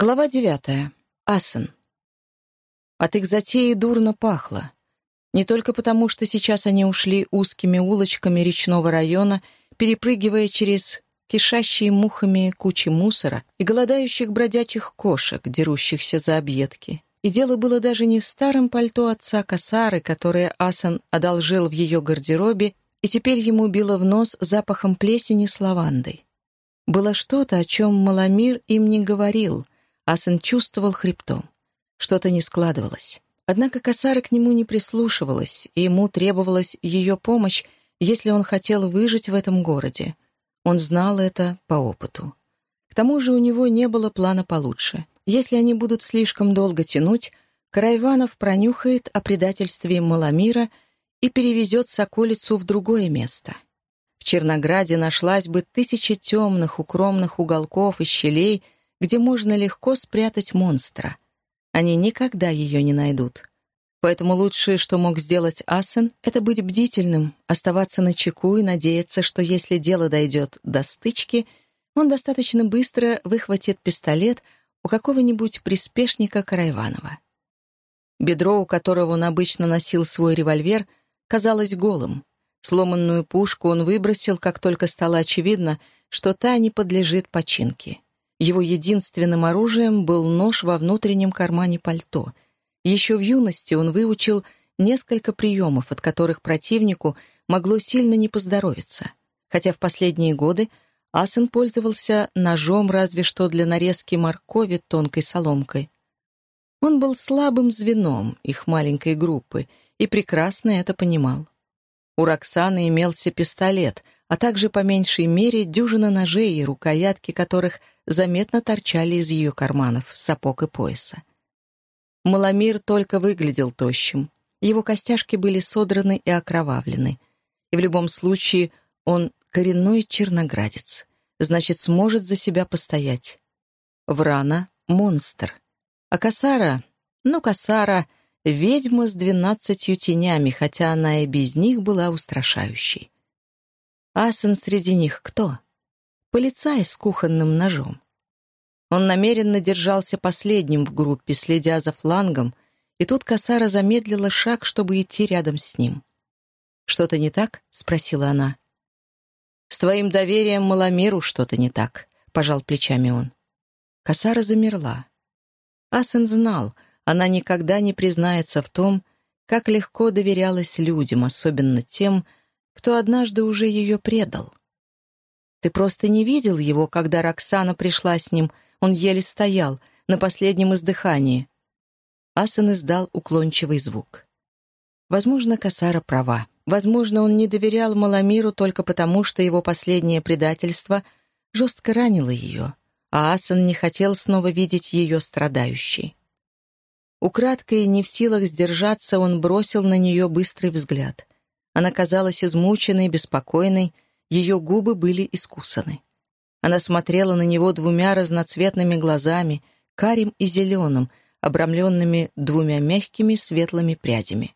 Глава девятая. Асен. От их затеи дурно пахло. Не только потому, что сейчас они ушли узкими улочками речного района, перепрыгивая через кишащие мухами кучи мусора и голодающих бродячих кошек, дерущихся за объедки. И дело было даже не в старом пальто отца Касары, которое Асан одолжил в ее гардеробе, и теперь ему било в нос запахом плесени с лавандой. Было что-то, о чем Маламир им не говорил — Асан чувствовал хребтом. Что-то не складывалось. Однако Касара к нему не прислушивалась, и ему требовалась ее помощь, если он хотел выжить в этом городе. Он знал это по опыту. К тому же у него не было плана получше. Если они будут слишком долго тянуть, Карайванов пронюхает о предательстве Маламира и перевезет Соколицу в другое место. В Чернограде нашлась бы тысяча темных, укромных уголков и щелей — где можно легко спрятать монстра. Они никогда ее не найдут. Поэтому лучшее, что мог сделать Асен, это быть бдительным, оставаться на чеку и надеяться, что если дело дойдет до стычки, он достаточно быстро выхватит пистолет у какого-нибудь приспешника Карайванова. Бедро, у которого он обычно носил свой револьвер, казалось голым. Сломанную пушку он выбросил, как только стало очевидно, что та не подлежит починке. Его единственным оружием был нож во внутреннем кармане пальто. Еще в юности он выучил несколько приемов, от которых противнику могло сильно не поздоровиться. Хотя в последние годы Асен пользовался ножом разве что для нарезки моркови тонкой соломкой. Он был слабым звеном их маленькой группы и прекрасно это понимал. У Роксаны имелся пистолет, а также по меньшей мере дюжина ножей рукоятки которых – заметно торчали из ее карманов, сапог и пояса. Маломир только выглядел тощим. Его костяшки были содраны и окровавлены. И в любом случае он коренной черноградец. Значит, сможет за себя постоять. Врана — монстр. А Касара... Ну, Касара — ведьма с двенадцатью тенями, хотя она и без них была устрашающей. Асен среди них кто? полицай с кухонным ножом. Он намеренно держался последним в группе, следя за флангом, и тут Касара замедлила шаг, чтобы идти рядом с ним. «Что-то не так?» — спросила она. «С твоим доверием Маламиру что-то не так», — пожал плечами он. Касара замерла. Асен знал, она никогда не признается в том, как легко доверялась людям, особенно тем, кто однажды уже ее предал. Ты просто не видел его, когда Роксана пришла с ним. Он еле стоял, на последнем издыхании. Асан издал уклончивый звук. Возможно, Касара права. Возможно, он не доверял Маламиру только потому, что его последнее предательство жестко ранило ее, а Асан не хотел снова видеть ее страдающей. Украдкой, не в силах сдержаться, он бросил на нее быстрый взгляд. Она казалась измученной, беспокойной, ее губы были искусаны. Она смотрела на него двумя разноцветными глазами, карим и зеленым, обрамленными двумя мягкими светлыми прядями.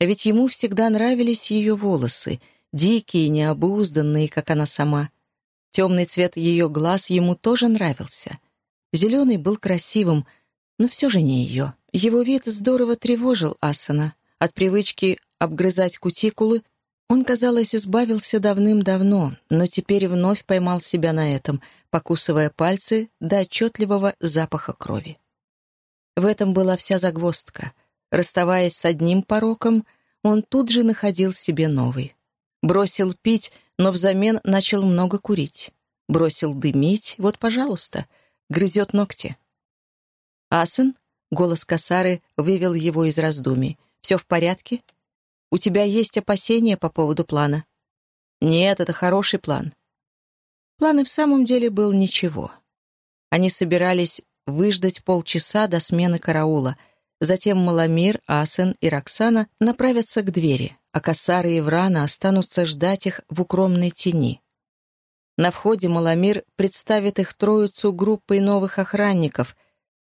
А ведь ему всегда нравились ее волосы, дикие, необузданные, как она сама. Темный цвет ее глаз ему тоже нравился. Зеленый был красивым, но все же не ее. Его вид здорово тревожил Асана. От привычки обгрызать кутикулы он, казалось, избавился давным-давно, но теперь вновь поймал себя на этом, покусывая пальцы до отчетливого запаха крови. В этом была вся загвоздка. Расставаясь с одним пороком, он тут же находил себе новый. Бросил пить, но взамен начал много курить. Бросил дымить, вот, пожалуйста, грызет ногти. «Асен?» — голос Касары вывел его из раздумий. «Все в порядке?» У тебя есть опасения по поводу плана?» «Нет, это хороший план». План и в самом деле был ничего. Они собирались выждать полчаса до смены караула. Затем Маламир, Асен и Роксана направятся к двери, а Касара и Врана останутся ждать их в укромной тени. На входе Маламир представит их троицу группой новых охранников.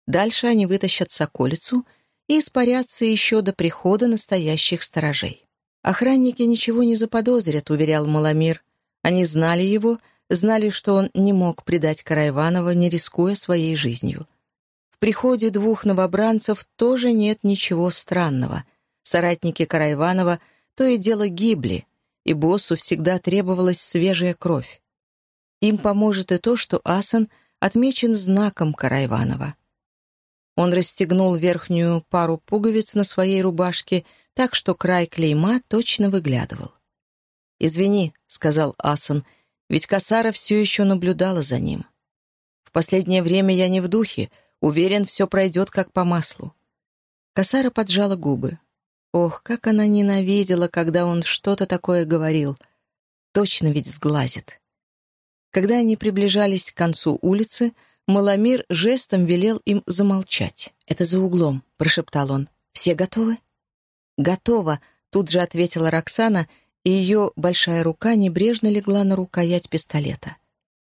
Дальше они вытащат соколицу и испарятся еще до прихода настоящих сторожей. Охранники ничего не заподозрят, уверял Маламир. Они знали его, знали, что он не мог предать Карайванова, не рискуя своей жизнью. В приходе двух новобранцев тоже нет ничего странного. Соратники Карайванова то и дело гибли, и боссу всегда требовалась свежая кровь. Им поможет и то, что Асан отмечен знаком Карайванова. Он расстегнул верхнюю пару пуговиц на своей рубашке так, что край клейма точно выглядывал. «Извини», — сказал Асан, — «ведь Касара все еще наблюдала за ним. В последнее время я не в духе, уверен, все пройдет как по маслу». Касара поджала губы. Ох, как она ненавидела, когда он что-то такое говорил. Точно ведь сглазит. Когда они приближались к концу улицы, Маламир жестом велел им замолчать. «Это за углом», — прошептал он. «Все готовы?» «Готово», — тут же ответила Роксана, и ее большая рука небрежно легла на рукоять пистолета.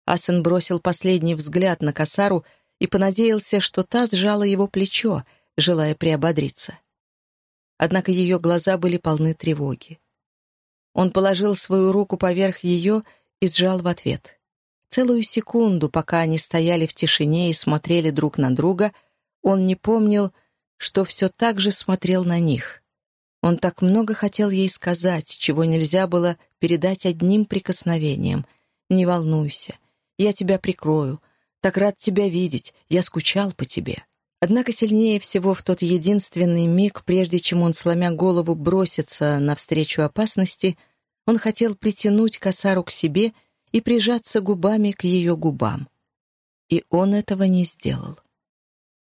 Асен бросил последний взгляд на косару и понадеялся, что та сжала его плечо, желая приободриться. Однако ее глаза были полны тревоги. Он положил свою руку поверх ее и сжал в ответ — Целую секунду, пока они стояли в тишине и смотрели друг на друга, он не помнил, что все так же смотрел на них. Он так много хотел ей сказать, чего нельзя было передать одним прикосновением. «Не волнуйся, я тебя прикрою. Так рад тебя видеть, я скучал по тебе». Однако сильнее всего в тот единственный миг, прежде чем он, сломя голову, бросится навстречу опасности, он хотел притянуть косару к себе — и прижаться губами к ее губам. И он этого не сделал.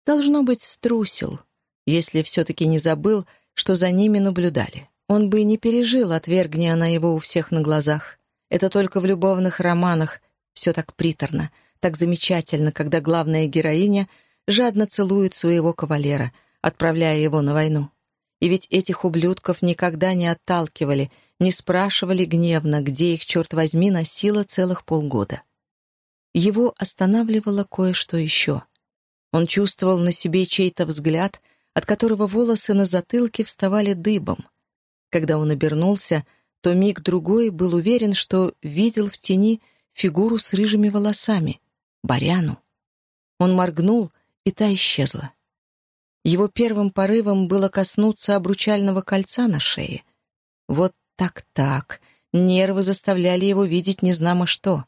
Должно быть, струсил, если все-таки не забыл, что за ними наблюдали. Он бы и не пережил, отвергни она его у всех на глазах. Это только в любовных романах все так приторно, так замечательно, когда главная героиня жадно целует своего кавалера, отправляя его на войну. И ведь этих ублюдков никогда не отталкивали, не спрашивали гневно, где их, черт возьми, носило целых полгода. Его останавливало кое-что еще. Он чувствовал на себе чей-то взгляд, от которого волосы на затылке вставали дыбом. Когда он обернулся, то миг-другой был уверен, что видел в тени фигуру с рыжими волосами — Баряну. Он моргнул, и та исчезла. Его первым порывом было коснуться обручального кольца на шее. Вот так-так, нервы заставляли его видеть незнамо что.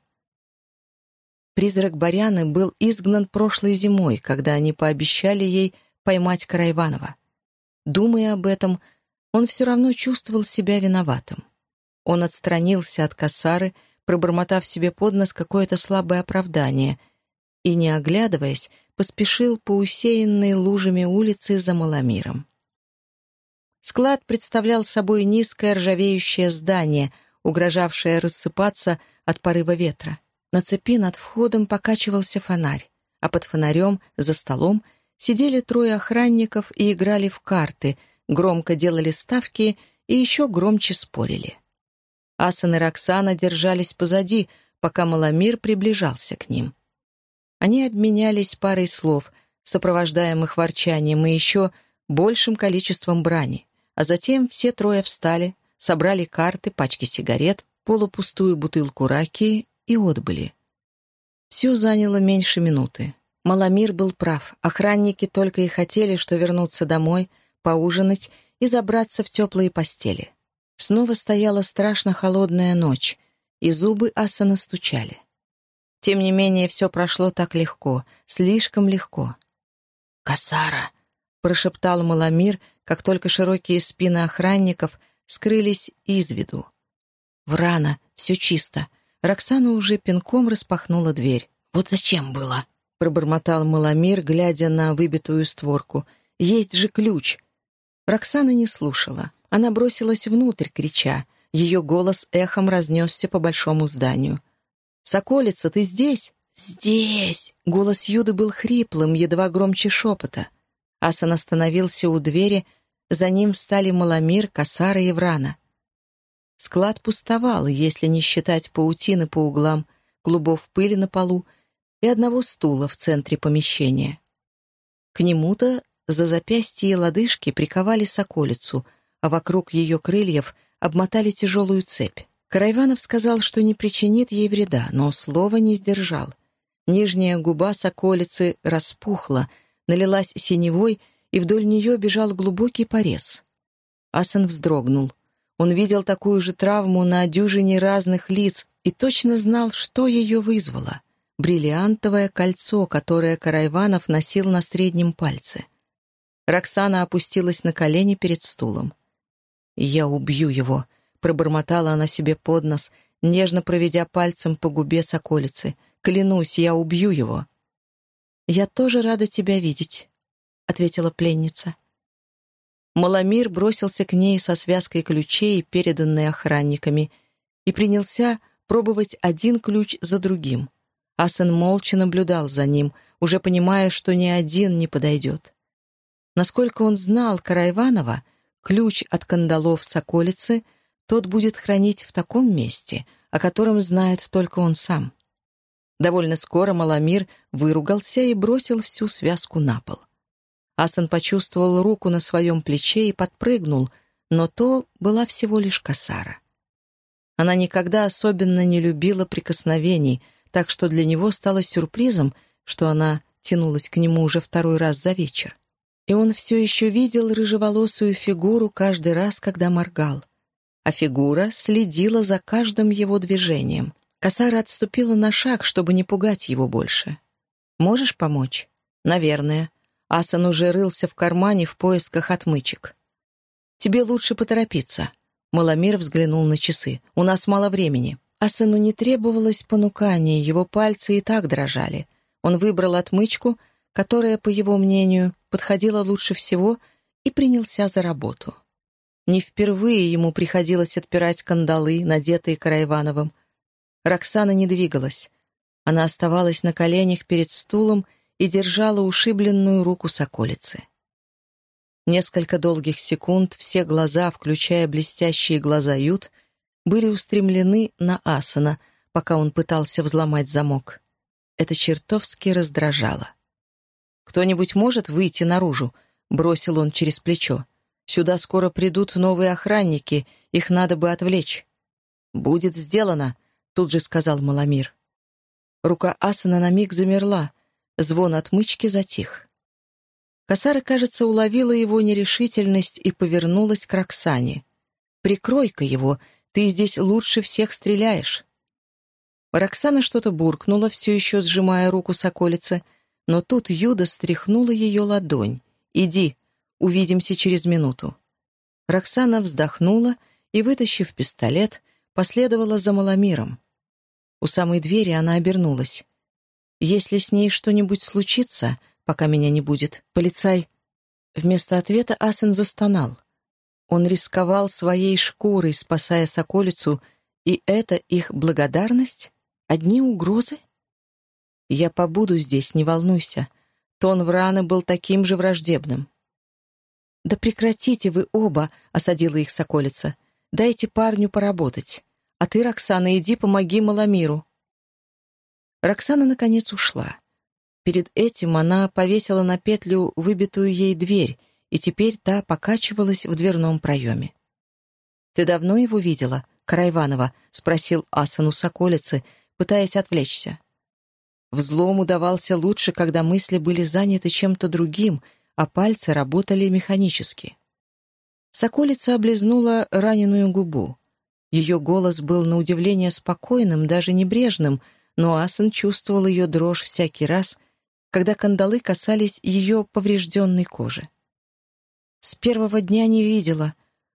Призрак Баряны был изгнан прошлой зимой, когда они пообещали ей поймать Карайванова. Думая об этом, он все равно чувствовал себя виноватым. Он отстранился от косары, пробормотав себе под нос какое-то слабое оправдание, и, не оглядываясь, поспешил по усеянной лужами улице за Маломиром. Склад представлял собой низкое ржавеющее здание, угрожавшее рассыпаться от порыва ветра. На цепи над входом покачивался фонарь, а под фонарем, за столом, сидели трое охранников и играли в карты, громко делали ставки и еще громче спорили. Асан и Роксана держались позади, пока Маломир приближался к ним. Они обменялись парой слов, сопровождаемых ворчанием и еще большим количеством брани. А затем все трое встали, собрали карты, пачки сигарет, полупустую бутылку раки и отбыли. Все заняло меньше минуты. Маломир был прав. Охранники только и хотели, что вернуться домой, поужинать и забраться в теплые постели. Снова стояла страшно холодная ночь, и зубы Асана стучали. Тем не менее, все прошло так легко, слишком легко. «Косара!» — прошептал Маламир, как только широкие спины охранников скрылись из виду. «Врана, все чисто». Роксана уже пинком распахнула дверь. «Вот зачем было?» — пробормотал Маламир, глядя на выбитую створку. «Есть же ключ!» Роксана не слушала. Она бросилась внутрь, крича. Ее голос эхом разнесся по большому зданию. «Соколица, ты здесь?» «Здесь!» Голос Юды был хриплым, едва громче шепота. Асан остановился у двери, за ним встали Маломир, Касара и Врана. Склад пустовал, если не считать паутины по углам, клубов пыли на полу и одного стула в центре помещения. К нему-то за запястье и лодыжки приковали соколицу, а вокруг ее крыльев обмотали тяжелую цепь. Карайванов сказал, что не причинит ей вреда, но слова не сдержал. Нижняя губа соколицы распухла — налилась синевой, и вдоль нее бежал глубокий порез. Асан вздрогнул. Он видел такую же травму на дюжине разных лиц и точно знал, что ее вызвало. Бриллиантовое кольцо, которое Карайванов носил на среднем пальце. Роксана опустилась на колени перед стулом. «Я убью его», — пробормотала она себе под нос, нежно проведя пальцем по губе соколицы. «Клянусь, я убью его». «Я тоже рада тебя видеть», — ответила пленница. Маломир бросился к ней со связкой ключей, переданной охранниками, и принялся пробовать один ключ за другим. Асен молча наблюдал за ним, уже понимая, что ни один не подойдет. Насколько он знал Карайванова, ключ от кандалов соколицы тот будет хранить в таком месте, о котором знает только он сам. Довольно скоро Маламир выругался и бросил всю связку на пол. Асан почувствовал руку на своем плече и подпрыгнул, но то была всего лишь косара. Она никогда особенно не любила прикосновений, так что для него стало сюрпризом, что она тянулась к нему уже второй раз за вечер. И он все еще видел рыжеволосую фигуру каждый раз, когда моргал. А фигура следила за каждым его движением. Косара отступила на шаг, чтобы не пугать его больше. «Можешь помочь?» «Наверное». Асан уже рылся в кармане в поисках отмычек. «Тебе лучше поторопиться». Маломир взглянул на часы. «У нас мало времени». Асану не требовалось понукания, его пальцы и так дрожали. Он выбрал отмычку, которая, по его мнению, подходила лучше всего, и принялся за работу. Не впервые ему приходилось отпирать кандалы, надетые Карайвановым. Роксана не двигалась. Она оставалась на коленях перед стулом и держала ушибленную руку соколицы. Несколько долгих секунд все глаза, включая блестящие глаза Ют, были устремлены на Асана, пока он пытался взломать замок. Это чертовски раздражало. «Кто-нибудь может выйти наружу?» — бросил он через плечо. «Сюда скоро придут новые охранники, их надо бы отвлечь». «Будет сделано», — тут же сказал Маламир. Рука Асана на миг замерла, Звон отмычки затих. Косара, кажется, уловила его нерешительность и повернулась к Роксане. «Прикрой-ка его, ты здесь лучше всех стреляешь». Роксана что-то буркнула, все еще сжимая руку соколицы, но тут Юда стряхнула ее ладонь. «Иди, увидимся через минуту». Роксана вздохнула и, вытащив пистолет, последовала за Маломиром. У самой двери она обернулась. Если с ней что-нибудь случится, пока меня не будет, полицай...» Вместо ответа Асен застонал. Он рисковал своей шкурой, спасая соколицу, и это их благодарность? Одни угрозы? «Я побуду здесь, не волнуйся». Тон Врана был таким же враждебным. «Да прекратите вы оба», — осадила их соколица. «Дайте парню поработать. А ты, Роксана, иди помоги Маламиру. Роксана, наконец, ушла. Перед этим она повесила на петлю выбитую ей дверь, и теперь та покачивалась в дверном проеме. «Ты давно его видела, Карайванова?» — спросил Асан у соколицы, пытаясь отвлечься. Взлом удавался лучше, когда мысли были заняты чем-то другим, а пальцы работали механически. Соколица облизнула раненую губу. Ее голос был на удивление спокойным, даже небрежным — но Асан чувствовал ее дрожь всякий раз, когда кандалы касались ее поврежденной кожи. С первого дня не видела.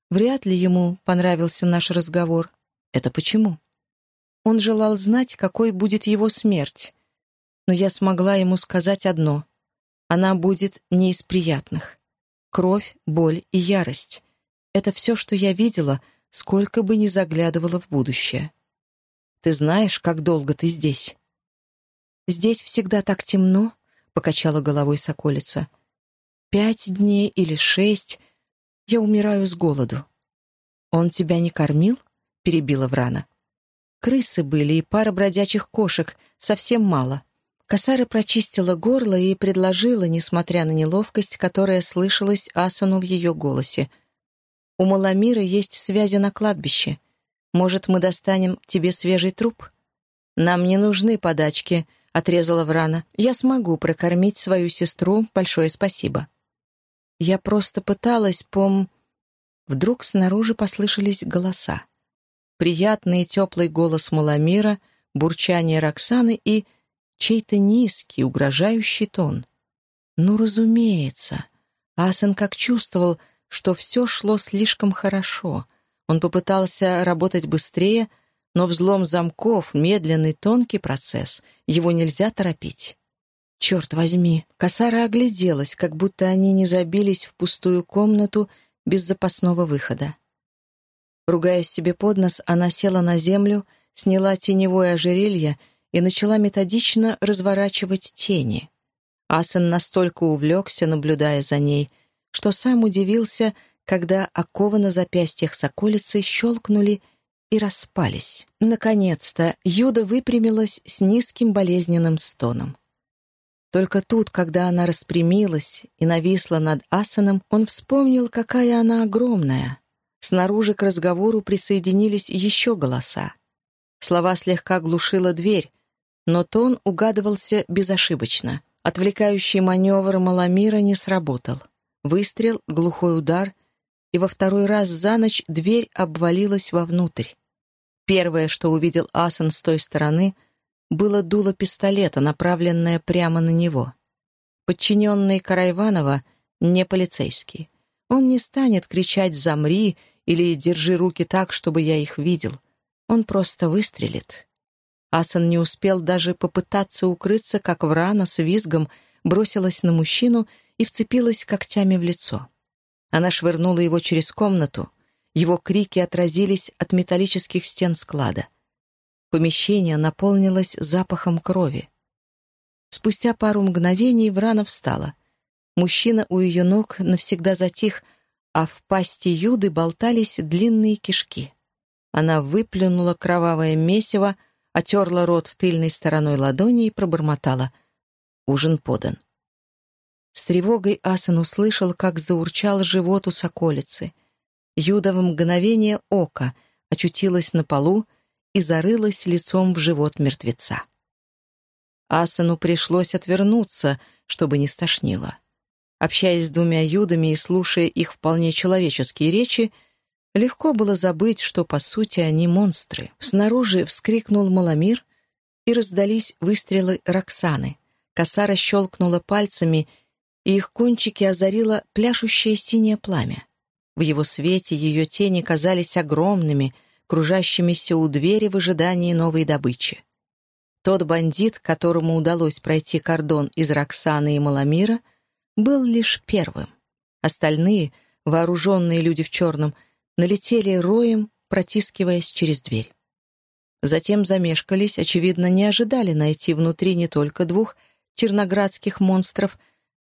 Вряд ли ему понравился наш разговор. Это почему? Он желал знать, какой будет его смерть. Но я смогла ему сказать одно. Она будет не из приятных. Кровь, боль и ярость. Это все, что я видела, сколько бы ни заглядывала в будущее. Ты знаешь, как долго ты здесь?» «Здесь всегда так темно», — покачала головой соколица. «Пять дней или шесть. Я умираю с голоду». «Он тебя не кормил?» — перебила Врана. «Крысы были и пара бродячих кошек, совсем мало». Косара прочистила горло и предложила, несмотря на неловкость, которая слышалась Асану в ее голосе. «У Маламира есть связи на кладбище. Может, мы достанем тебе свежий труп? Нам не нужны подачки, — отрезала Врана. «Я смогу прокормить свою сестру. Большое спасибо». Я просто пыталась пом... Вдруг снаружи послышались голоса. Приятный и теплый голос Маламира, бурчание Роксаны и чей-то низкий, угрожающий тон. Ну, разумеется. Асан как чувствовал, что все шло слишком хорошо. Он попытался работать быстрее, но взлом замков — медленный, тонкий процесс. Его нельзя торопить. Черт возьми, Касара огляделась, как будто они не забились в пустую комнату без запасного выхода. Ругаясь себе под нос, она села на землю, сняла теневое ожерелье и начала методично разворачивать тени. Асан настолько увлекся, наблюдая за ней, что сам удивился, когда оковы на запястьях соколицы щелкнули и распались. Наконец-то Юда выпрямилась с низким болезненным стоном. Только тут, когда она распрямилась и нависла над Асаном, он вспомнил, какая она огромная. Снаружи к разговору присоединились еще голоса. Слова слегка глушила дверь, но тон угадывался безошибочно. Отвлекающий маневр Маламира не сработал. Выстрел, глухой удар, и во второй раз за ночь дверь обвалилась вовнутрь. Первое, что увидел Асан с той стороны — было дуло пистолета, направленное прямо на него. Подчиненный Карайванова не полицейский. Он не станет кричать «замри» или «держи руки так, чтобы я их видел». Он просто выстрелит. Асан не успел даже попытаться укрыться, как Врана с визгом бросилась на мужчину и вцепилась когтями в лицо. Она швырнула его через комнату. Его крики отразились от металлических стен склада. Помещение наполнилось запахом крови. Спустя пару мгновений Врана встала. Мужчина у ее ног навсегда затих, а в пасти Юды болтались длинные кишки. Она выплюнула кровавое месиво, отерла рот тыльной стороной ладони и пробормотала. Ужин подан. С тревогой Асан услышал, как заурчал живот у соколицы. Юда в мгновение ока очутилась на полу, и зарылась лицом в живот мертвеца. Асану пришлось отвернуться, чтобы не стошнило. Общаясь с двумя юдами и слушая их вполне человеческие речи, легко было забыть, что, по сути, они монстры. Снаружи вскрикнул Маламир, и раздались выстрелы Роксаны. Косара щелкнула пальцами, и их кончики озарило пляшущее синее пламя. В его свете ее тени казались огромными, кружащимися у двери в ожидании новой добычи. Тот бандит, которому удалось пройти кордон из Роксаны и Маламира, был лишь первым. Остальные, вооруженные люди в черном, налетели роем, протискиваясь через дверь. Затем замешкались, очевидно, не ожидали найти внутри не только двух черноградских монстров,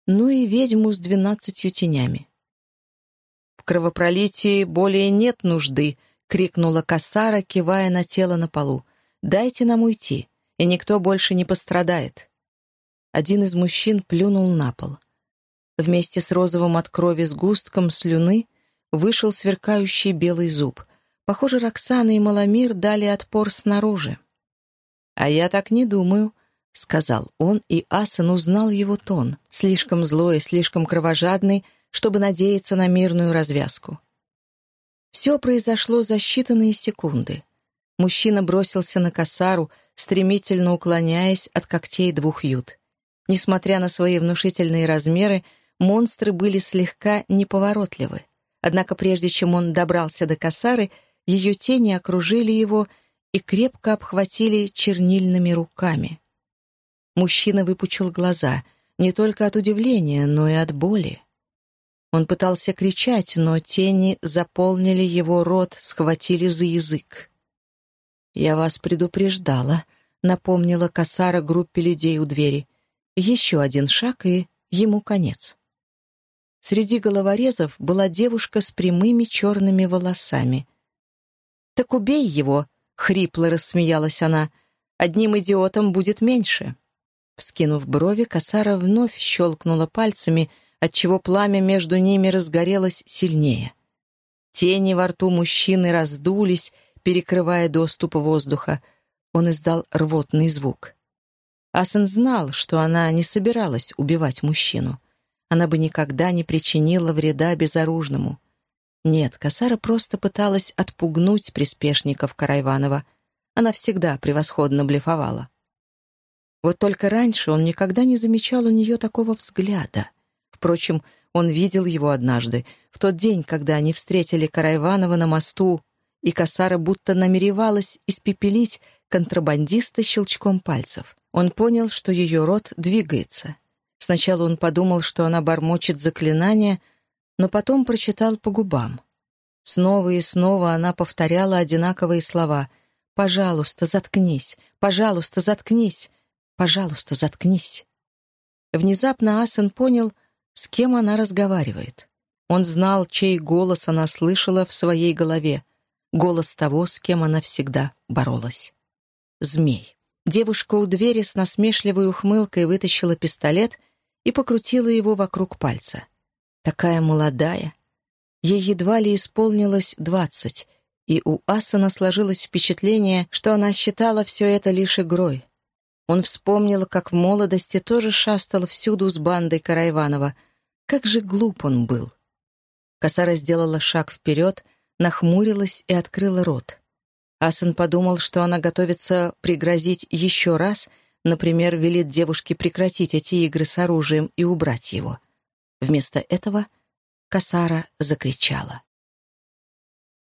но и ведьму с двенадцатью тенями. «В кровопролитии более нет нужды», крикнула Касара, кивая на тело на полу. «Дайте нам уйти, и никто больше не пострадает». Один из мужчин плюнул на пол. Вместе с розовым от крови сгустком слюны вышел сверкающий белый зуб. Похоже, Роксана и Маламир дали отпор снаружи. «А я так не думаю», — сказал он, и Асан узнал его тон, слишком злой, слишком кровожадный, чтобы надеяться на мирную развязку. Все произошло за считанные секунды. Мужчина бросился на косару, стремительно уклоняясь от когтей двух ют. Несмотря на свои внушительные размеры, монстры были слегка неповоротливы. Однако прежде чем он добрался до косары, ее тени окружили его и крепко обхватили чернильными руками. Мужчина выпучил глаза, не только от удивления, но и от боли. Он пытался кричать, но тени заполнили его рот, схватили за язык. «Я вас предупреждала», — напомнила Касара группе людей у двери. «Еще один шаг, и ему конец». Среди головорезов была девушка с прямыми черными волосами. «Так убей его!» — хрипло рассмеялась она. «Одним идиотом будет меньше». Вскинув брови, Касара вновь щелкнула пальцами — отчего пламя между ними разгорелось сильнее. Тени во рту мужчины раздулись, перекрывая доступ воздуха. Он издал рвотный звук. Асан знал, что она не собиралась убивать мужчину. Она бы никогда не причинила вреда безоружному. Нет, Касара просто пыталась отпугнуть приспешников Карайванова. Она всегда превосходно блефовала. Вот только раньше он никогда не замечал у нее такого взгляда. Впрочем, он видел его однажды, в тот день, когда они встретили Карайванова на мосту, и Касара будто намеревалась испепелить контрабандиста щелчком пальцев. Он понял, что ее рот двигается. Сначала он подумал, что она бормочет заклинание, но потом прочитал по губам. Снова и снова она повторяла одинаковые слова «Пожалуйста, заткнись! Пожалуйста, заткнись! Пожалуйста, заткнись!» Внезапно Асен понял, с кем она разговаривает. Он знал, чей голос она слышала в своей голове. Голос того, с кем она всегда боролась. Змей. Девушка у двери с насмешливой ухмылкой вытащила пистолет и покрутила его вокруг пальца. Такая молодая. Ей едва ли исполнилось двадцать, и у Асана сложилось впечатление, что она считала все это лишь игрой. Он вспомнил, как в молодости тоже шастал всюду с бандой Карайванова. Как же глуп он был. Косара сделала шаг вперед, нахмурилась и открыла рот. Асан подумал, что она готовится пригрозить еще раз, например, велит девушке прекратить эти игры с оружием и убрать его. Вместо этого Касара закричала.